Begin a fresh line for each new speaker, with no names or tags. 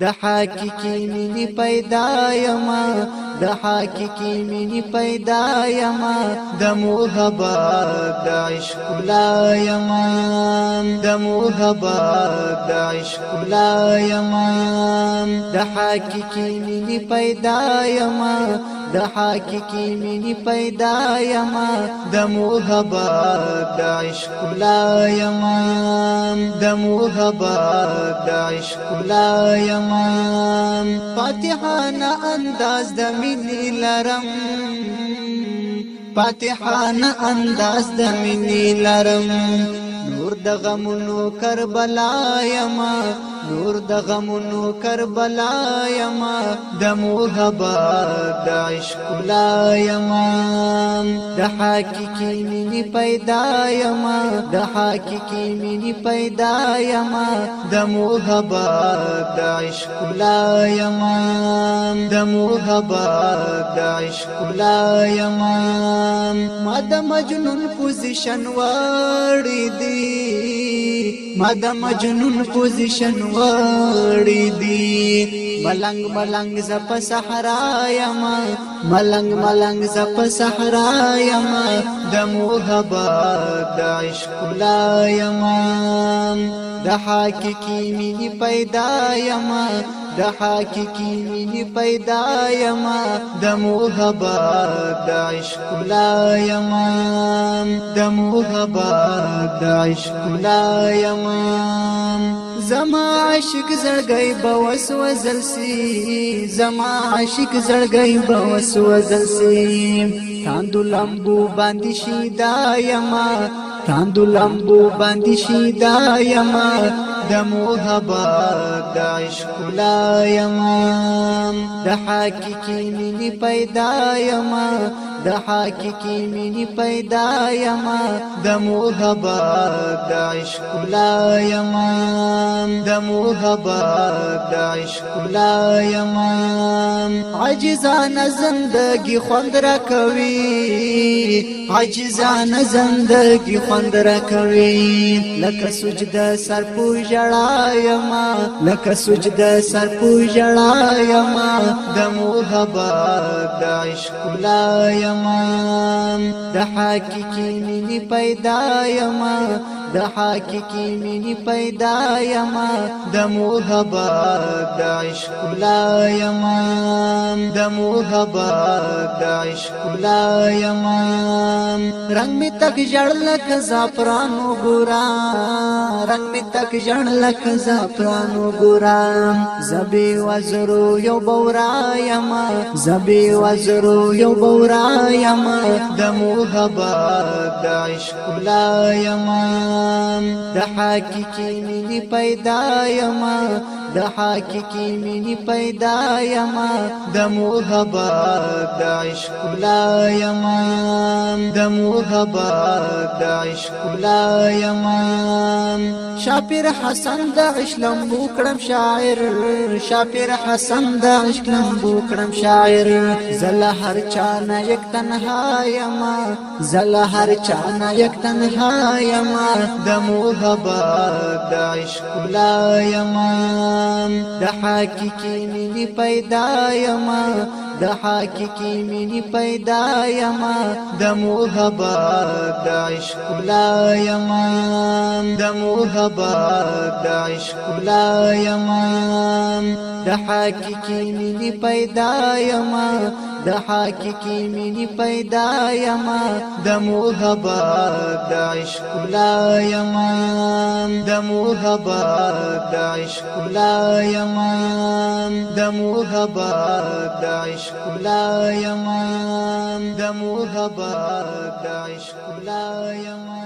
د حقیقي مینې پیدا یما د حقیقي مینې پیدا یما د محبت د عشق لا یما د محبت د عشق لا یما د حقیقي مینې پیدا یما د حقیقي مینې پیدا یما د محبت د عشق لا یما د محبت د عشق لا یما فاتحانه انداز د لرم فاتحان انداز د منی لرم نور د غمونو کربلا یما نور د غمونو کربلا یما د محبت د عشق لا یما د حقيقي منی پیدا یما د حقيقي منی پیدا یما د محبت د عشق لا یما د محبت د عشق لا یما ما د مجنون پوزیشن واړی دی ما د مجنون پوزیشن واړی دی ملنګ ملنګ ز په صحرا یم ملنګ ملنګ ز په صحرا یم د محبت د عشق لا یم د حقيقي مې پیدا یم د حقيقي مې پیدا یم د محبت د عشق لا یم د محبت د عشق لا یم زما عاشق زړګي بوس وزل سي زما عاشق زړګي بوس وزل سي تاندو لمبو باندې شي دا یما تاندو لمبو باندې شي دا یما د محبت د عشق لا یما د حقيقي مني پیدا یما د حقيقي مني پیدا یما د محبت د عشق لا یما د محبت د عشق لا یما عجزانه زندگی خوند را کوي عاجزانه زندگی خوند راکوي لکه سجده سر پو ژړایما لکه سجده سر پو ژړایما د محبت د عشق لایما د حقيقي مینې پیدا یما د حقيقي مینې پیدا یما د محبت د عشق لایما د محبت د عشق لایما رنگ می تک جړ لک زعفران وګورا رنگ می تک جړ لک زعفران وګورا زبي وزرو یو بورا یما زبي وزرو یو بورا یما د محبت د عشق لا یما د حقيقي ملي پیدا یما د حقيقي ملي پیدا یما د محبت د عشق لا یما د محبت دعشق عشق لا يمان شاپیر حسن د عشق لمبو کړم شاعر شاپیر حسن د عشق لمبو کړم شاعر زله هر چا نه یک تنها یما زله هر چا نه یک تنها یما د محبت د عشق لا یما د حقیقي مینه پیدا یما د حقیقي مینه پیدا یما د محبت د عشق لا یما د محبت باد عشق لا یما د حقیقی مینی پیدا یما د حقیقی مینی پیدا یما د محبت د عشق لا یما د محبت د عشق لا یما د محبت د عشق لا یما د محبت د عشق لا یما